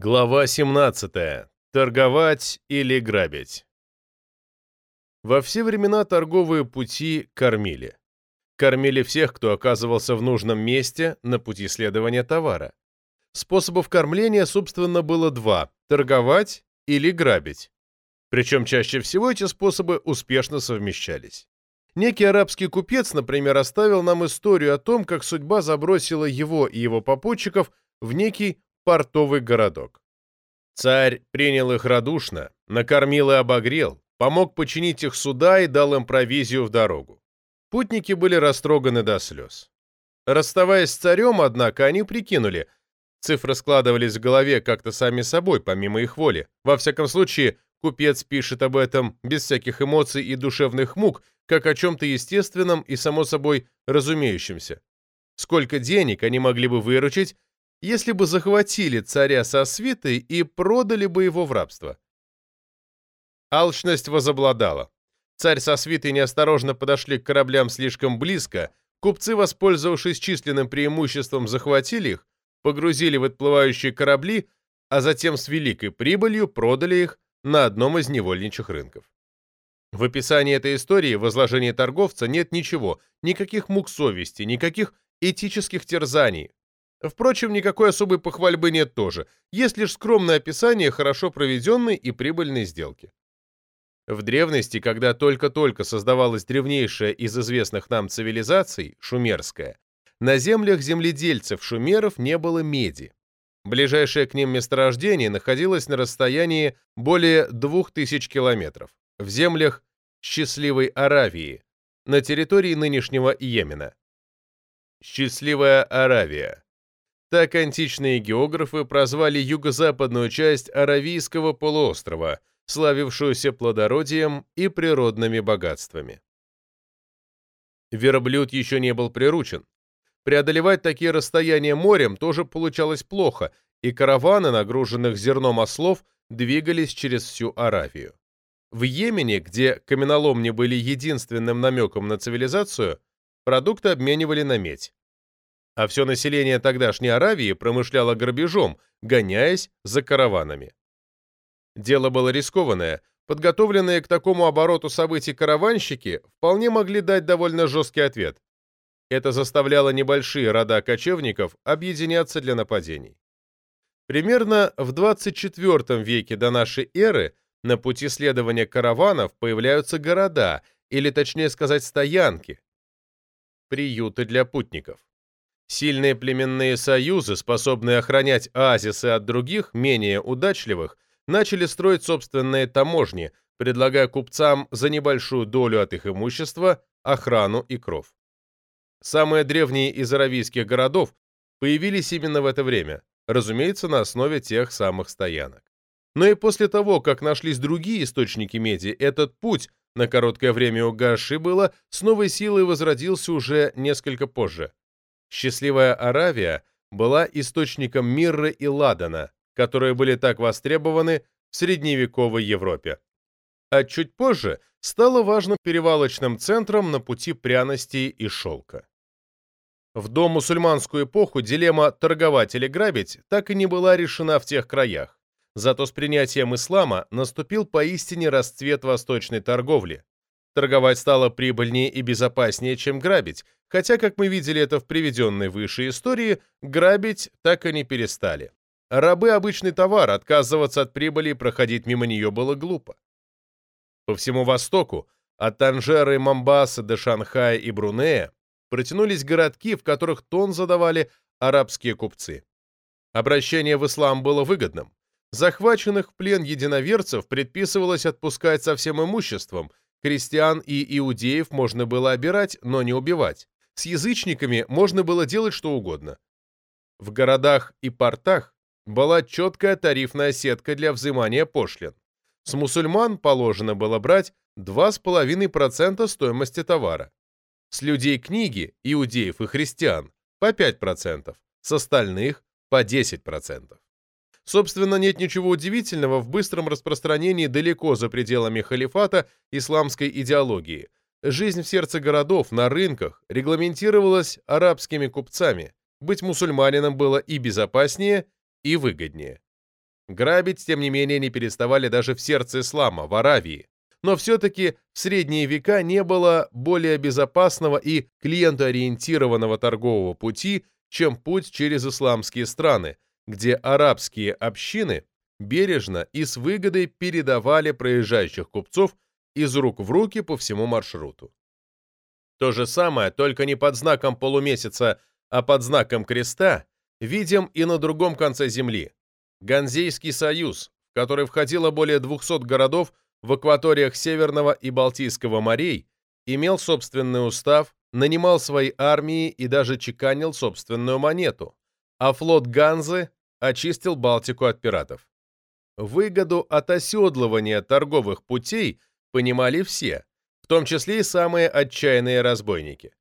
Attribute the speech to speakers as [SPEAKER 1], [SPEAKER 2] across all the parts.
[SPEAKER 1] Глава 17. Торговать или грабить. Во все времена торговые пути кормили. Кормили всех, кто оказывался в нужном месте на пути следования товара. Способов кормления, собственно, было два – торговать или грабить. Причем чаще всего эти способы успешно совмещались. Некий арабский купец, например, оставил нам историю о том, как судьба забросила его и его попутчиков в некий портовый городок. Царь принял их радушно, накормил и обогрел, помог починить их суда и дал им провизию в дорогу. Путники были растроганы до слез. Расставаясь с царем, однако, они прикинули, цифры складывались в голове как-то сами собой, помимо их воли. Во всяком случае, купец пишет об этом без всяких эмоций и душевных мук, как о чем-то естественном и, само собой, разумеющемся. Сколько денег они могли бы выручить, если бы захватили царя со свитой и продали бы его в рабство. Алчность возобладала. Царь со свитой неосторожно подошли к кораблям слишком близко, купцы, воспользовавшись численным преимуществом, захватили их, погрузили в отплывающие корабли, а затем с великой прибылью продали их на одном из невольничьих рынков. В описании этой истории в изложении торговца нет ничего, никаких мук совести, никаких этических терзаний, Впрочем, никакой особой похвальбы нет тоже, есть лишь скромное описание хорошо проведенной и прибыльной сделки. В древности, когда только-только создавалась древнейшая из известных нам цивилизаций, шумерская, на землях земледельцев шумеров не было меди. Ближайшее к ним месторождение находилось на расстоянии более 2000 километров, в землях Счастливой Аравии, на территории нынешнего Йемена. Счастливая Аравия так античные географы прозвали юго-западную часть Аравийского полуострова, славившуюся плодородием и природными богатствами. Верблюд еще не был приручен. Преодолевать такие расстояния морем тоже получалось плохо, и караваны, нагруженных зерном ослов, двигались через всю Аравию. В Йемене, где каменоломни были единственным намеком на цивилизацию, продукты обменивали на медь а все население тогдашней Аравии промышляло грабежом, гоняясь за караванами. Дело было рискованное, подготовленные к такому обороту событий караванщики вполне могли дать довольно жесткий ответ. Это заставляло небольшие рода кочевников объединяться для нападений. Примерно в 24 веке до нашей эры на пути следования караванов появляются города, или точнее сказать стоянки, приюты для путников. Сильные племенные союзы, способные охранять оазисы от других, менее удачливых, начали строить собственные таможни, предлагая купцам за небольшую долю от их имущества охрану и кров. Самые древние из аравийских городов появились именно в это время, разумеется, на основе тех самых стоянок. Но и после того, как нашлись другие источники меди, этот путь, на короткое время угасший было, с новой силой возродился уже несколько позже. Счастливая Аравия была источником мирры и ладана, которые были так востребованы в средневековой Европе. А чуть позже стала важным перевалочным центром на пути пряностей и шелка. В домусульманскую эпоху дилемма «торговать или грабить» так и не была решена в тех краях. Зато с принятием ислама наступил поистине расцвет восточной торговли, Торговать стало прибыльнее и безопаснее, чем грабить, хотя, как мы видели это в приведенной выше истории, грабить так и не перестали. Рабы – обычный товар, отказываться от прибыли и проходить мимо нее было глупо. По всему Востоку, от Танжера и Момбаса до Шанхая и Брунея, протянулись городки, в которых тон задавали арабские купцы. Обращение в ислам было выгодным. Захваченных в плен единоверцев предписывалось отпускать со всем имуществом – Христиан и иудеев можно было обирать, но не убивать. С язычниками можно было делать что угодно. В городах и портах была четкая тарифная сетка для взимания пошлин. С мусульман положено было брать 2,5% стоимости товара. С людей книги, иудеев и христиан, по 5%, с остальных по 10%. Собственно, нет ничего удивительного в быстром распространении далеко за пределами халифата исламской идеологии. Жизнь в сердце городов, на рынках, регламентировалась арабскими купцами. Быть мусульманином было и безопаснее, и выгоднее. Грабить, тем не менее, не переставали даже в сердце ислама, в Аравии. Но все-таки в средние века не было более безопасного и клиентоориентированного торгового пути, чем путь через исламские страны, где арабские общины бережно и с выгодой передавали проезжающих купцов из рук в руки по всему маршруту. То же самое, только не под знаком полумесяца, а под знаком креста, видим и на другом конце земли. Ганзейский союз, в который входило более 200 городов в акваториях Северного и Балтийского морей, имел собственный устав, нанимал свои армии и даже чеканил собственную монету, а флот Ганзы очистил Балтику от пиратов. Выгоду от оседлывания торговых путей понимали все, в том числе и самые отчаянные разбойники.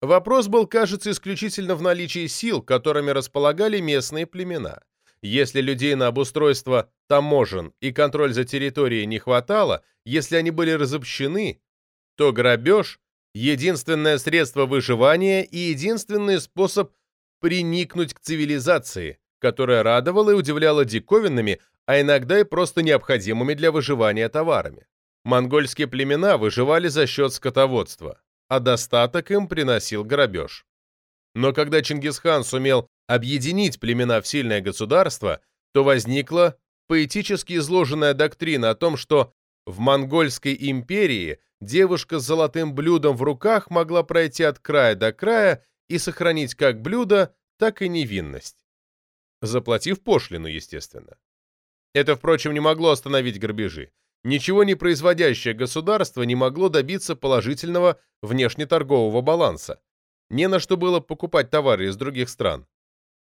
[SPEAKER 1] Вопрос был, кажется, исключительно в наличии сил, которыми располагали местные племена. Если людей на обустройство таможен и контроль за территорией не хватало, если они были разобщены, то грабеж – единственное средство выживания и единственный способ приникнуть к цивилизации, которая радовала и удивляла диковинными, а иногда и просто необходимыми для выживания товарами. Монгольские племена выживали за счет скотоводства, а достаток им приносил грабеж. Но когда Чингисхан сумел объединить племена в сильное государство, то возникла поэтически изложенная доктрина о том, что в Монгольской империи девушка с золотым блюдом в руках могла пройти от края до края и сохранить как блюдо, так и невинность. Заплатив пошлину, естественно. Это, впрочем, не могло остановить грабежи. Ничего не производящее государство не могло добиться положительного внешнеторгового баланса. Не на что было покупать товары из других стран.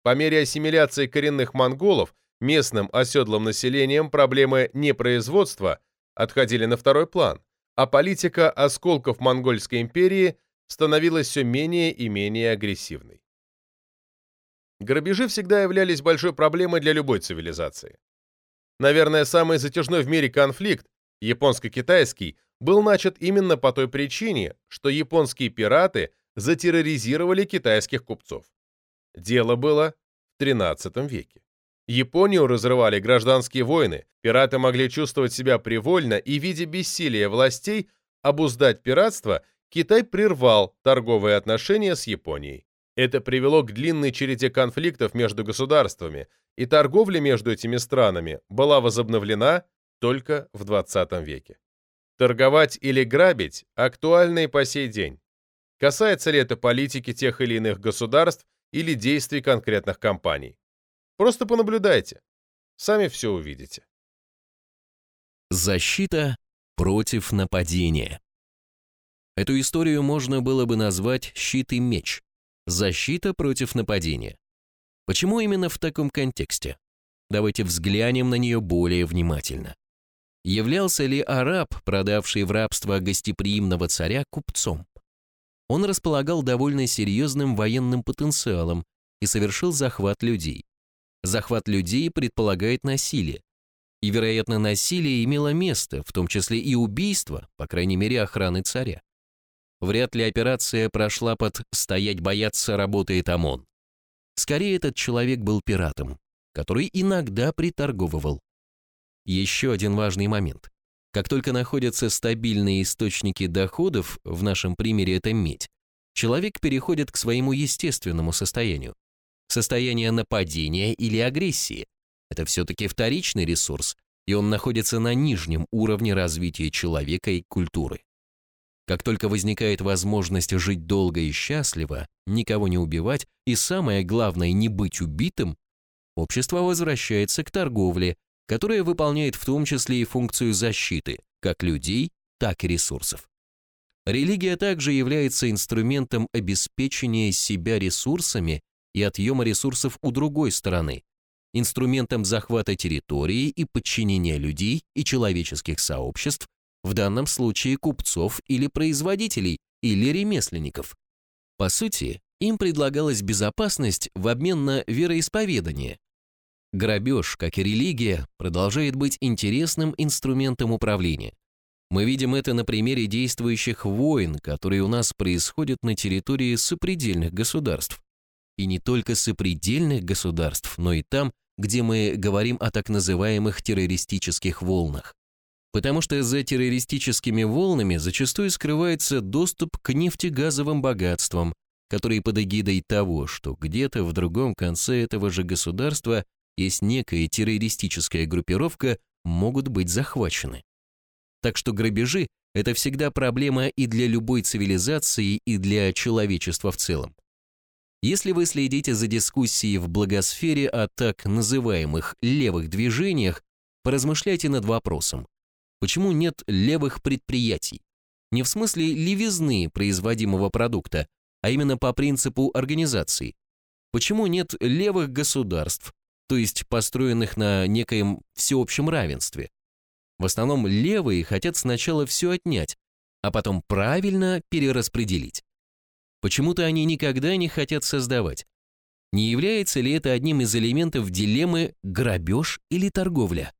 [SPEAKER 1] По мере ассимиляции коренных монголов местным оседлым населением проблемы непроизводства отходили на второй план, а политика осколков Монгольской империи становилась все менее и менее агрессивной. Грабежи всегда являлись большой проблемой для любой цивилизации. Наверное, самый затяжной в мире конфликт, японско-китайский, был начат именно по той причине, что японские пираты затерроризировали китайских купцов. Дело было в XIII веке. Японию разрывали гражданские войны, пираты могли чувствовать себя привольно, и, в виде бессилия властей, обуздать пиратство, Китай прервал торговые отношения с Японией. Это привело к длинной череде конфликтов между государствами, и торговля между этими странами была возобновлена только в 20 веке. Торговать или грабить актуально и по сей день. Касается ли это политики тех или иных государств или действий конкретных компаний. Просто понаблюдайте. Сами все увидите.
[SPEAKER 2] Защита против нападения. Эту историю можно было бы назвать «щит и меч», Защита против нападения. Почему именно в таком контексте? Давайте взглянем на нее более внимательно. Являлся ли араб, продавший в рабство гостеприимного царя, купцом? Он располагал довольно серьезным военным потенциалом и совершил захват людей. Захват людей предполагает насилие. И, вероятно, насилие имело место, в том числе и убийство, по крайней мере, охраны царя. Вряд ли операция прошла под «стоять бояться работает ОМОН». Скорее, этот человек был пиратом, который иногда приторговывал. Еще один важный момент. Как только находятся стабильные источники доходов, в нашем примере это медь, человек переходит к своему естественному состоянию. Состояние нападения или агрессии. Это все-таки вторичный ресурс, и он находится на нижнем уровне развития человека и культуры. Как только возникает возможность жить долго и счастливо, никого не убивать и самое главное не быть убитым, общество возвращается к торговле, которая выполняет в том числе и функцию защиты как людей, так и ресурсов. Религия также является инструментом обеспечения себя ресурсами и отъема ресурсов у другой стороны, инструментом захвата территории и подчинения людей и человеческих сообществ в данном случае купцов или производителей, или ремесленников. По сути, им предлагалась безопасность в обмен на вероисповедание. Грабеж, как и религия, продолжает быть интересным инструментом управления. Мы видим это на примере действующих войн, которые у нас происходят на территории сопредельных государств. И не только сопредельных государств, но и там, где мы говорим о так называемых террористических волнах. Потому что за террористическими волнами зачастую скрывается доступ к нефтегазовым богатствам, которые под эгидой того, что где-то в другом конце этого же государства есть некая террористическая группировка, могут быть захвачены. Так что грабежи – это всегда проблема и для любой цивилизации, и для человечества в целом. Если вы следите за дискуссией в благосфере о так называемых левых движениях, поразмышляйте над вопросом, почему нет левых предприятий? Не в смысле левизны производимого продукта, а именно по принципу организации. Почему нет левых государств, то есть построенных на некоем всеобщем равенстве? В основном левые хотят сначала все отнять, а потом правильно перераспределить. Почему-то они никогда не хотят создавать. Не является ли это одним из элементов дилеммы грабеж или торговля?